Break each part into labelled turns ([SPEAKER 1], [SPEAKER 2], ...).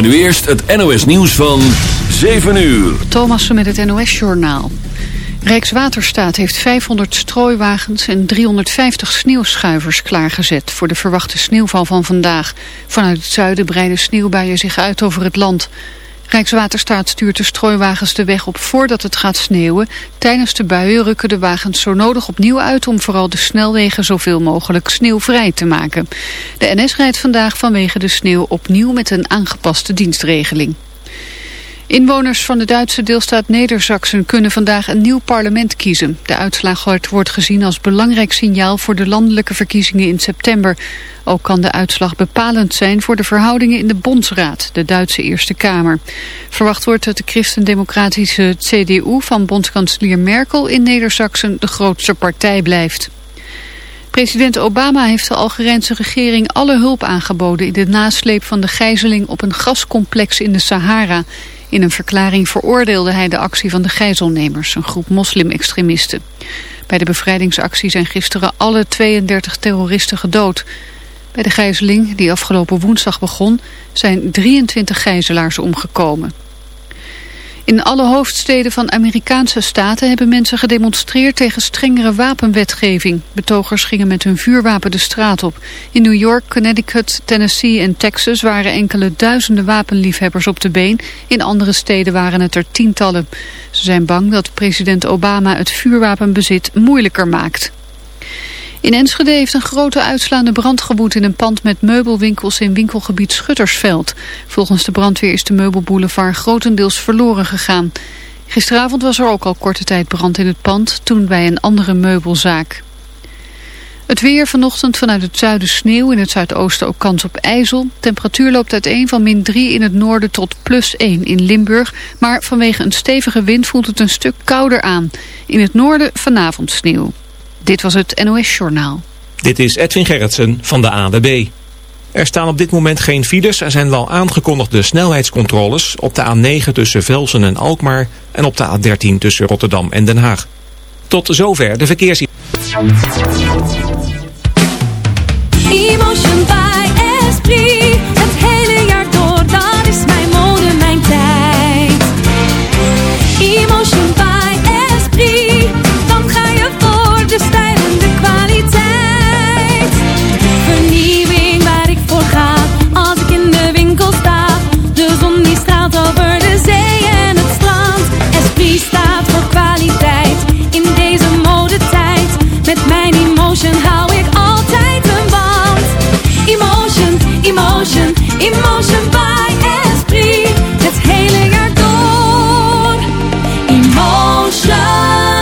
[SPEAKER 1] Maar nu eerst het NOS nieuws van 7 uur.
[SPEAKER 2] Thomassen met het NOS-journaal. Rijkswaterstaat heeft 500 strooiwagens en 350 sneeuwschuivers klaargezet... voor de verwachte sneeuwval van vandaag. Vanuit het zuiden breiden sneeuwbuien zich uit over het land... Rijkswaterstaat stuurt de strooiwagens de weg op voordat het gaat sneeuwen. Tijdens de buien rukken de wagens zo nodig opnieuw uit om vooral de snelwegen zoveel mogelijk sneeuwvrij te maken. De NS rijdt vandaag vanwege de sneeuw opnieuw met een aangepaste dienstregeling. Inwoners van de Duitse deelstaat Neder-Saxen kunnen vandaag een nieuw parlement kiezen. De uitslag wordt gezien als belangrijk signaal voor de landelijke verkiezingen in september. Ook kan de uitslag bepalend zijn voor de verhoudingen in de Bondsraad, de Duitse Eerste Kamer. Verwacht wordt dat de christendemocratische CDU van bondskanselier Merkel in Neder-Saxen de grootste partij blijft. President Obama heeft de Algerijnse regering alle hulp aangeboden in de nasleep van de gijzeling op een gascomplex in de Sahara. In een verklaring veroordeelde hij de actie van de gijzelnemers, een groep moslim-extremisten. Bij de bevrijdingsactie zijn gisteren alle 32 terroristen gedood. Bij de gijzeling, die afgelopen woensdag begon, zijn 23 gijzelaars omgekomen. In alle hoofdsteden van Amerikaanse staten hebben mensen gedemonstreerd tegen strengere wapenwetgeving. Betogers gingen met hun vuurwapen de straat op. In New York, Connecticut, Tennessee en Texas waren enkele duizenden wapenliefhebbers op de been. In andere steden waren het er tientallen. Ze zijn bang dat president Obama het vuurwapenbezit moeilijker maakt. In Enschede heeft een grote uitslaande brand gewoed in een pand met meubelwinkels in winkelgebied Schuttersveld. Volgens de brandweer is de meubelboulevard grotendeels verloren gegaan. Gisteravond was er ook al korte tijd brand in het pand, toen bij een andere meubelzaak. Het weer vanochtend vanuit het zuiden sneeuw, in het zuidoosten ook kans op ijzel. Temperatuur loopt uiteen van min 3 in het noorden tot plus 1 in Limburg. Maar vanwege een stevige wind voelt het een stuk kouder aan. In het noorden vanavond sneeuw. Dit was het NOS Journaal.
[SPEAKER 3] Dit is Edwin Gerritsen van de AWB. Er staan op dit moment geen files. Er zijn wel aangekondigde snelheidscontroles op de A9 tussen Velsen en Alkmaar... en op de A13 tussen Rotterdam en Den Haag. Tot zover de verkeers...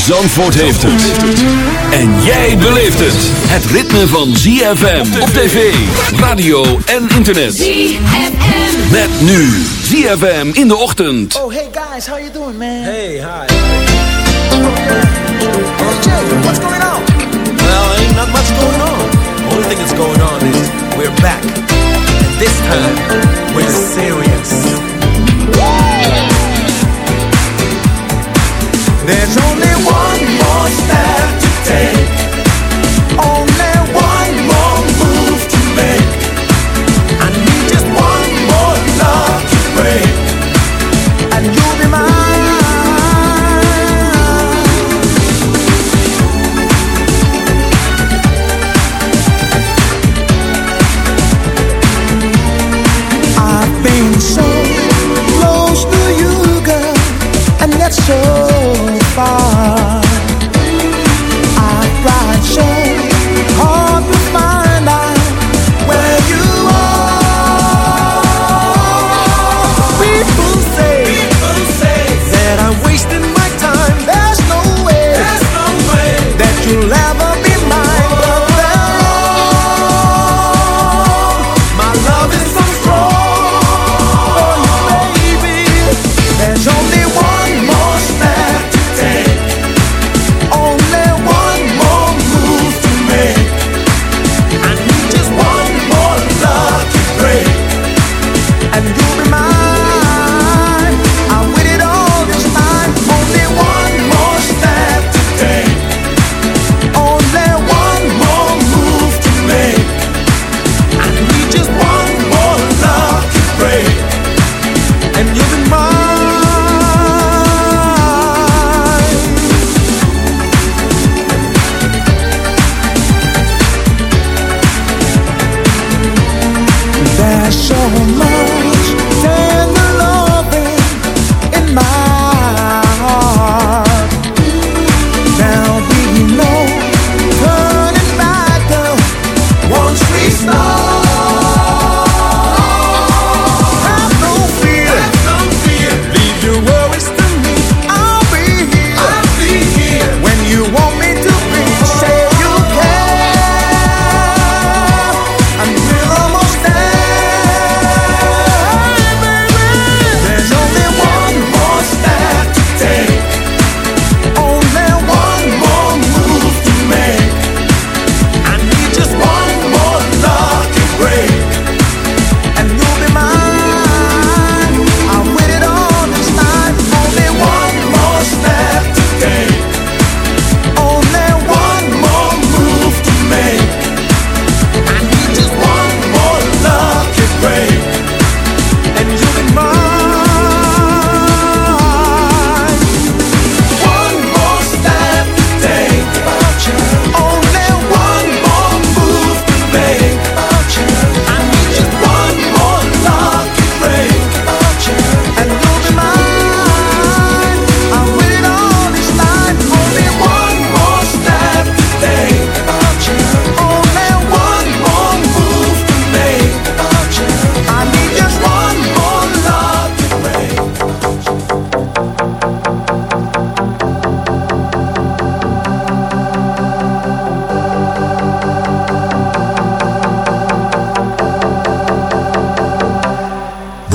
[SPEAKER 1] Zandvoort heeft het. En jij beleeft het. Het ritme van ZFM op tv, radio en internet.
[SPEAKER 4] ZFM.
[SPEAKER 1] Met nu ZFM in de ochtend.
[SPEAKER 5] Oh, hey guys, how you doing, man?
[SPEAKER 6] Hey, hi.
[SPEAKER 5] Hey, Jay, what's going on?
[SPEAKER 6] Well, ain't not much going on. Only thing that's going on is we're back. And this time, we're serious.
[SPEAKER 5] There's only one more step to take.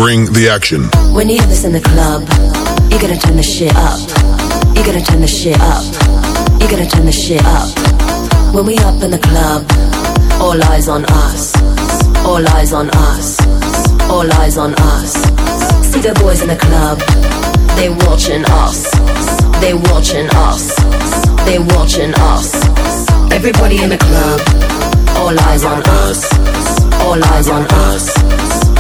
[SPEAKER 7] Bring the action.
[SPEAKER 8] When you have this in the club, you gotta turn the shit up. You gotta turn the shit up. You gotta turn the shit up. When we up in the club, all eyes on us. All eyes on us. All eyes on us. See the boys in the club, they watching us. They watching us. They watching us. Everybody in the club, all eyes on us. All eyes on us.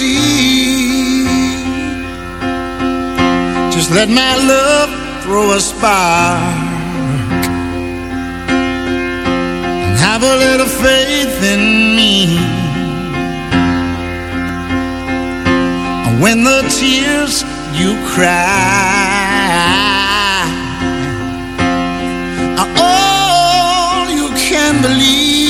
[SPEAKER 9] see. Just let my love throw a spark and have a little faith in me. And When the tears you cry all you can believe,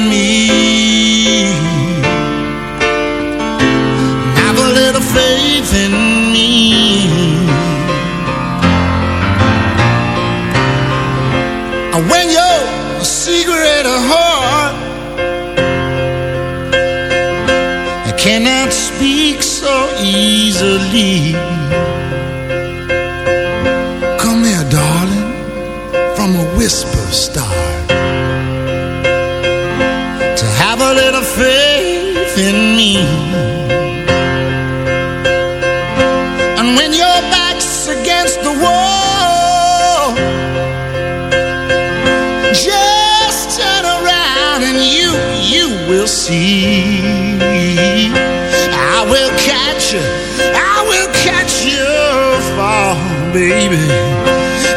[SPEAKER 9] Baby.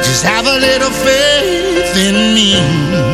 [SPEAKER 9] Just have a little faith in me.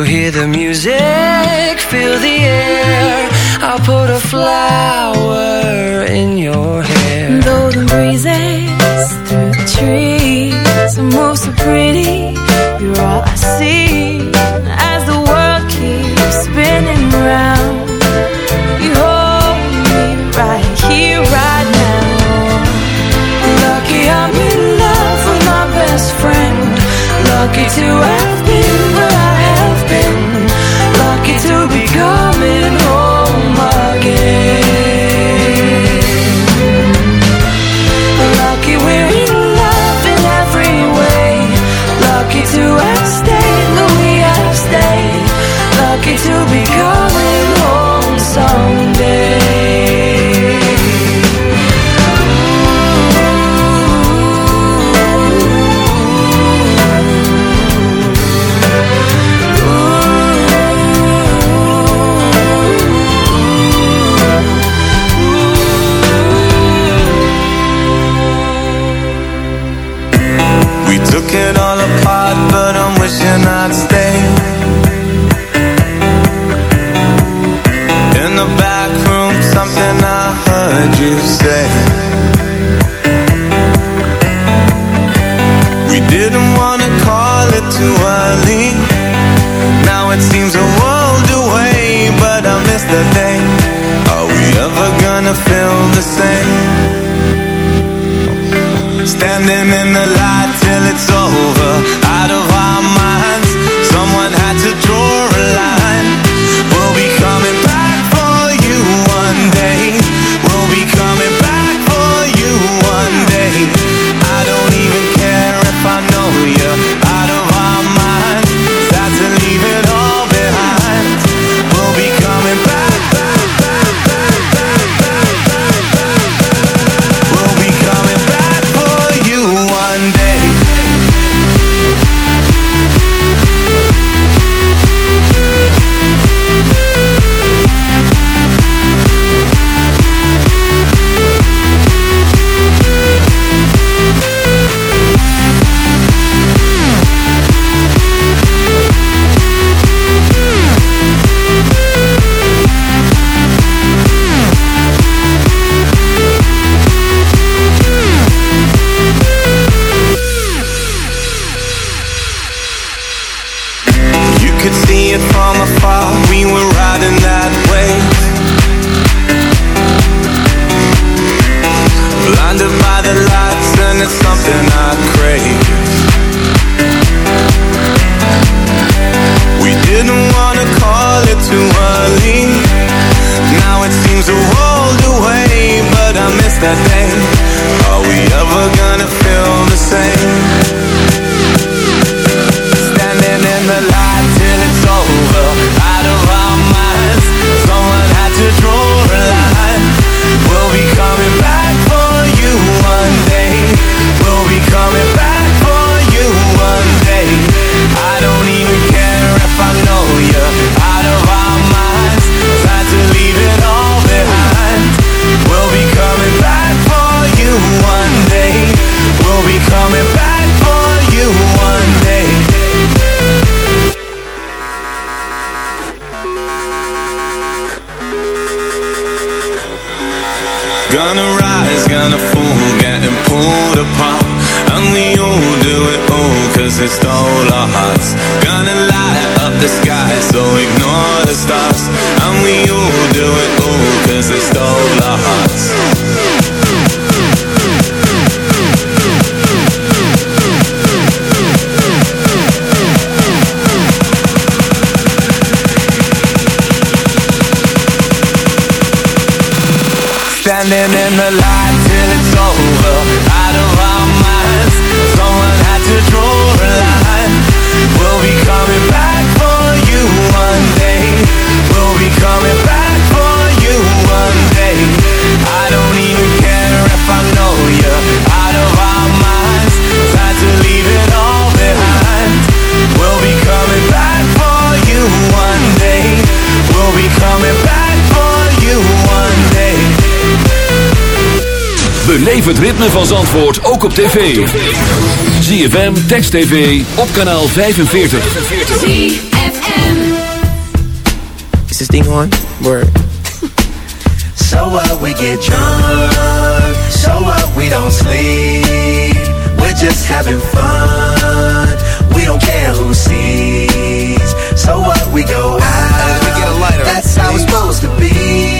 [SPEAKER 10] you
[SPEAKER 11] hear the music, feel the air. it from afar, we
[SPEAKER 12] were riding that wave Blinded by the lights and it's something I crave. We didn't wanna call it too early. Now it seems a world away, but I miss
[SPEAKER 11] that day. Are we ever gonna
[SPEAKER 1] het ritme van Zandvoort ook op tv. ZFM, Text TV, op kanaal 45.
[SPEAKER 13] Is this thing on? Word.
[SPEAKER 14] So what we get drunk, so what we don't sleep. We're just having fun. We don't care who sees. So what we go out. That's how it's supposed to be.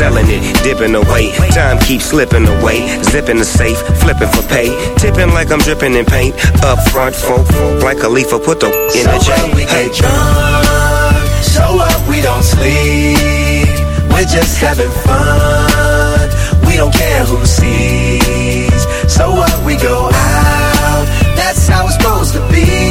[SPEAKER 15] selling it, dipping away. Time keeps slipping away. Zipping the safe, flipping for pay. Tipping like I'm dripping in paint. Up front, folk, like a leaf, put the in
[SPEAKER 14] So
[SPEAKER 15] chain.
[SPEAKER 14] we get drunk, so what we don't sleep. We're just having fun. We don't care who sees. So what we go out. That's how it's supposed to be.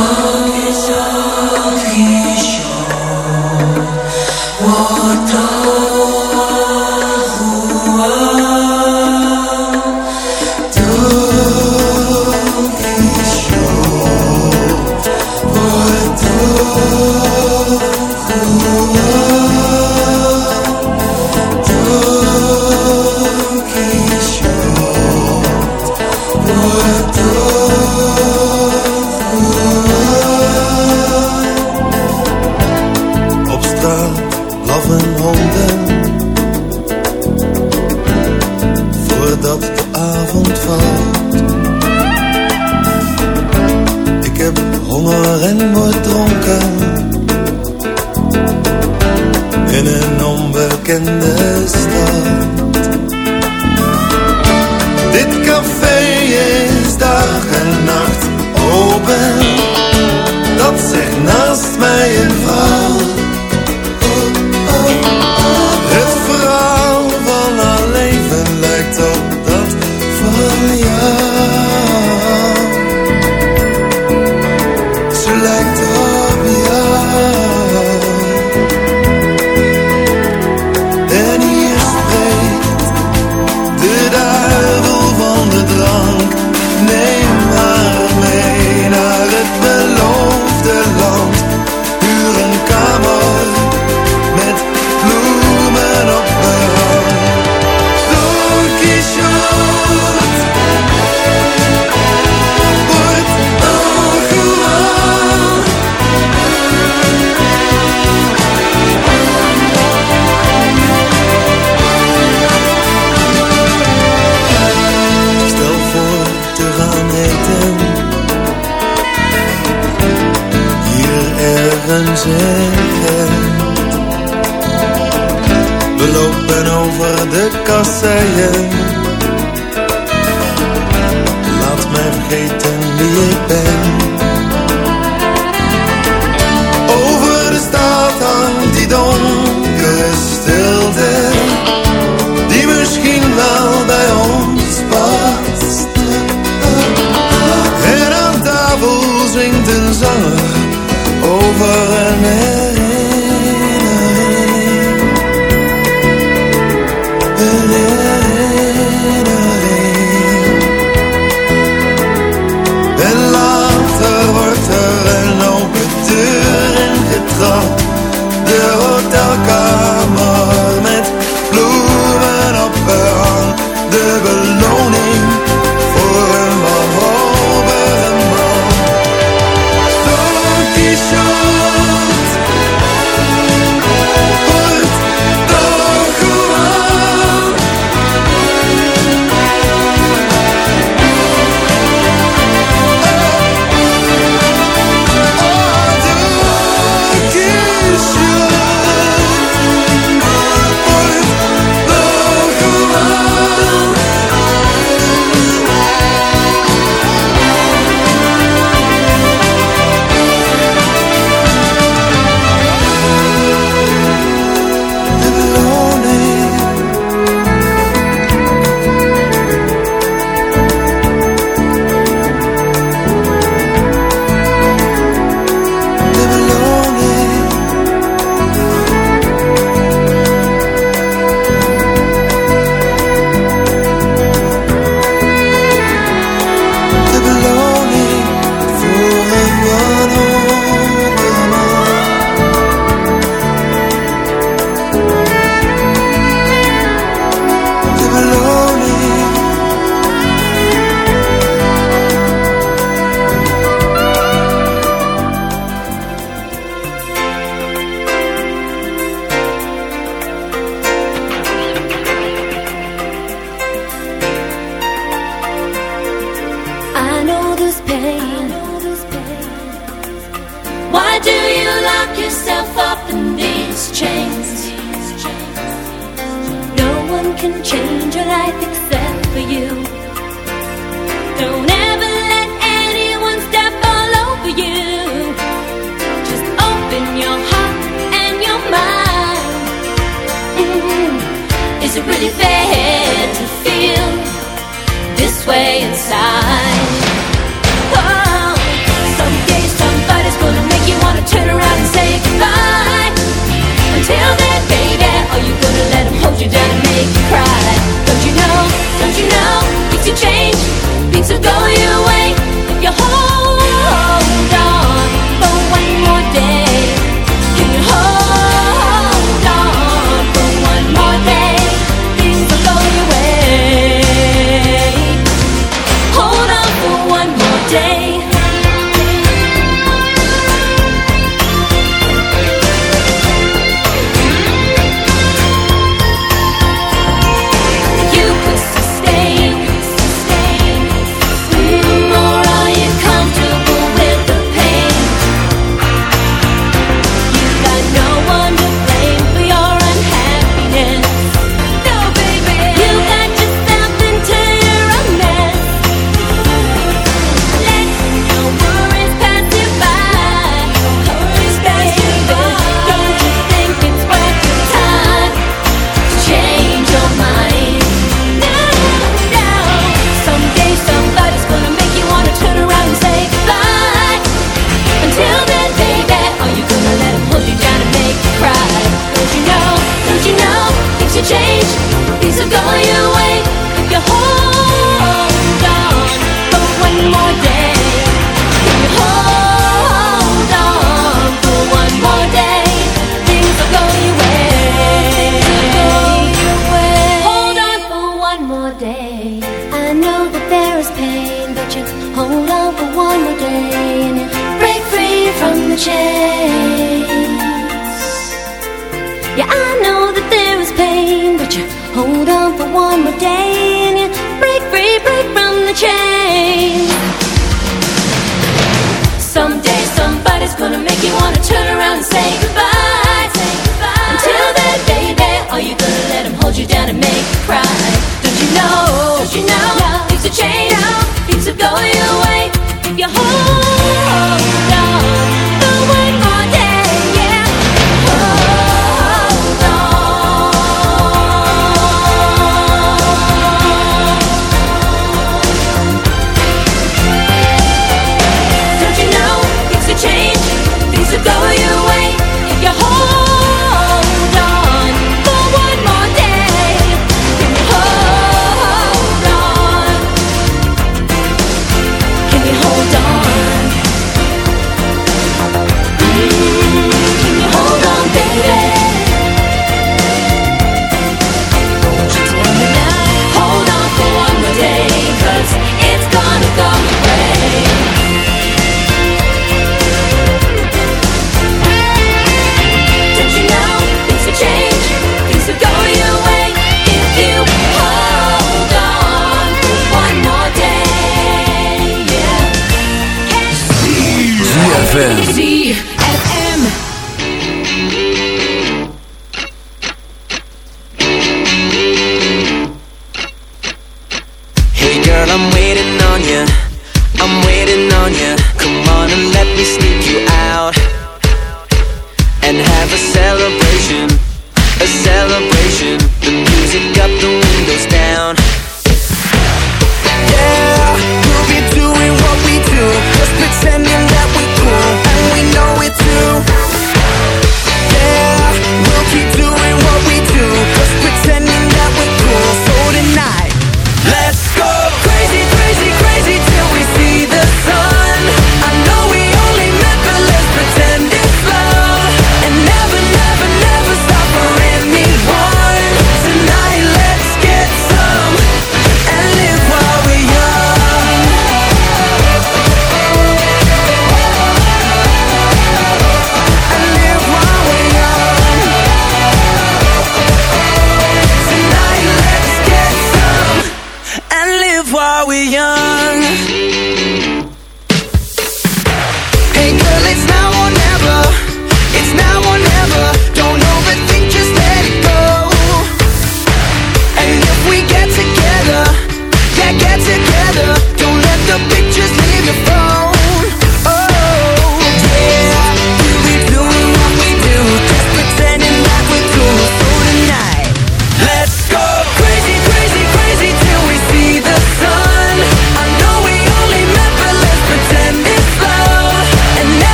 [SPEAKER 9] Oh.
[SPEAKER 10] Kasseien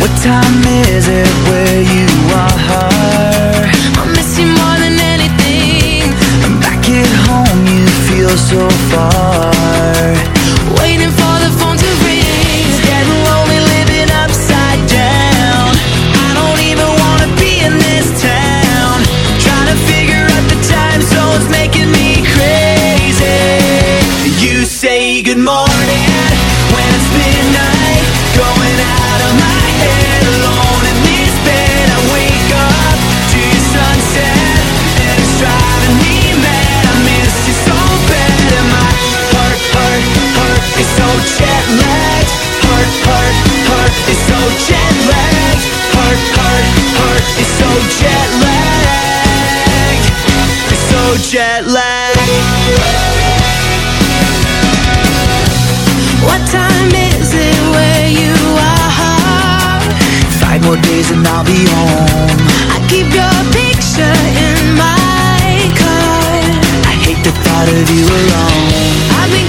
[SPEAKER 10] What
[SPEAKER 14] time is it where you are?
[SPEAKER 16] I miss you more than anything.
[SPEAKER 14] I'm back at home, you feel so far.
[SPEAKER 16] Waiting for the phone to ring.
[SPEAKER 14] It's getting lonely living upside down. I don't even wanna be in this town. Trying to figure out the time zone's making me crazy. You say good morning. Jet lagged. Heart, heart, heart is so jet lagged. Heart, heart, heart is so jet lagged. It's so jet lagged.
[SPEAKER 10] What time is it where you are?
[SPEAKER 14] Five more days and I'll be home.
[SPEAKER 10] I keep your picture in my car.
[SPEAKER 14] I hate the thought of you alone.
[SPEAKER 10] I've been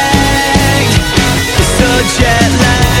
[SPEAKER 14] It's so jet lagged.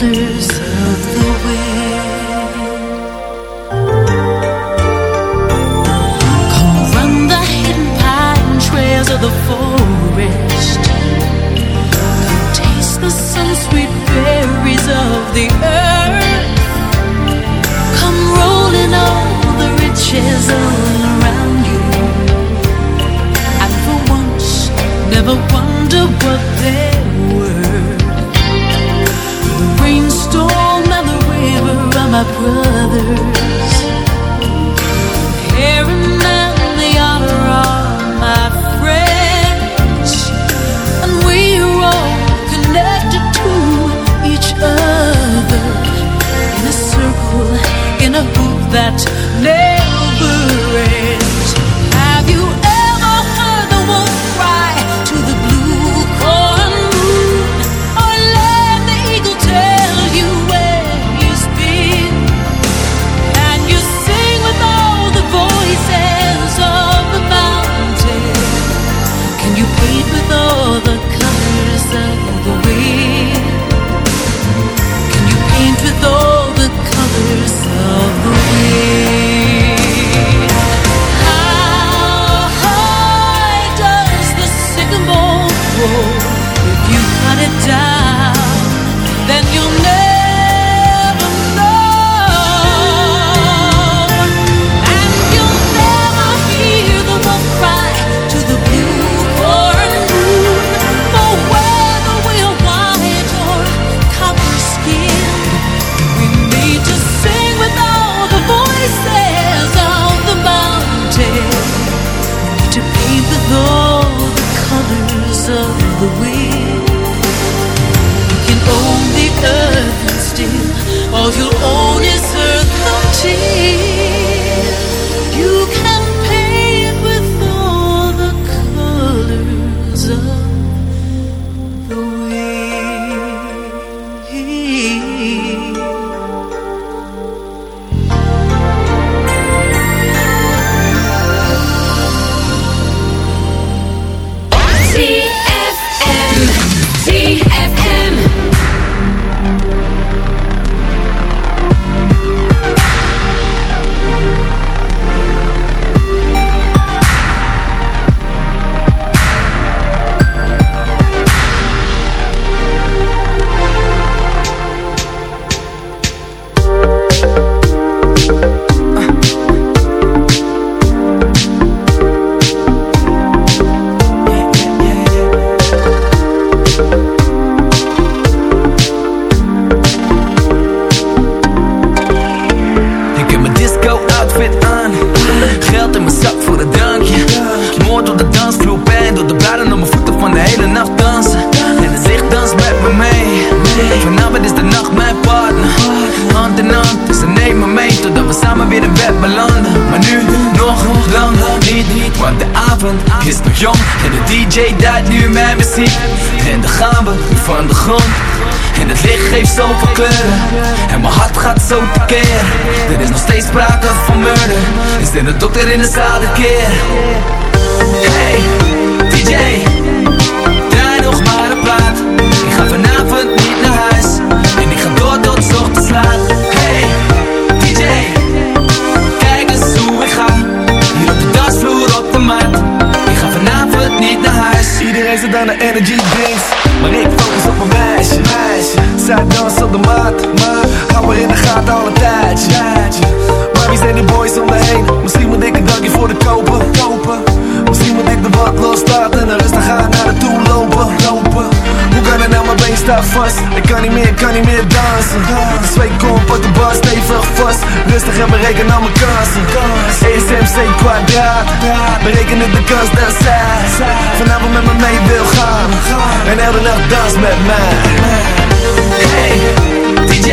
[SPEAKER 17] of the wind? Come run the hidden pine trails of the forest. Come taste the sun-sweet berries of the earth. Come rolling all the riches all around you. And for once, never wonder what they rainstorm and the river are my brothers. Here and the honor are my friends, and we are all connected to each other in a circle, in a hoop
[SPEAKER 18] that never ends. En dan gaan we van de grond. En het licht geeft zoveel kleuren. En mijn hart gaat zo tekeer Er is nog steeds sprake van murder. Is er een dokter in de zaal de keer? Hey, DJ Draai nog maar een plaat. Ik ga vanavond niet naar huis. En ik ga door tot ochtends laat niet naar huis
[SPEAKER 9] Iedereen zit aan de energy drinks Maar ik focus op mijn meisje, meisje. Zij danst op de mat, maar Hou haar in de gaten al een tijdje, tijdje. Maar wie zijn die boys om me heen? Misschien moet ik een dankje voor de kopen, kopen. Misschien moet ik de wat loslaten En rustig aan naar de toe lopen. Hoe kan het nou, mijn been staat vast Ik kan niet meer, kan niet meer dansen. De zweet op de bar, stevig vast. Rustig en bereken al mijn kansen. ESMC kwadraat. Berekenen de kans dat zij Vanavond met me mee wil gaan. En elke nacht dans met mij.
[SPEAKER 18] Hey, DJ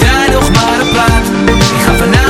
[SPEAKER 18] Draai nog maar een plaat. Ik ga vanavond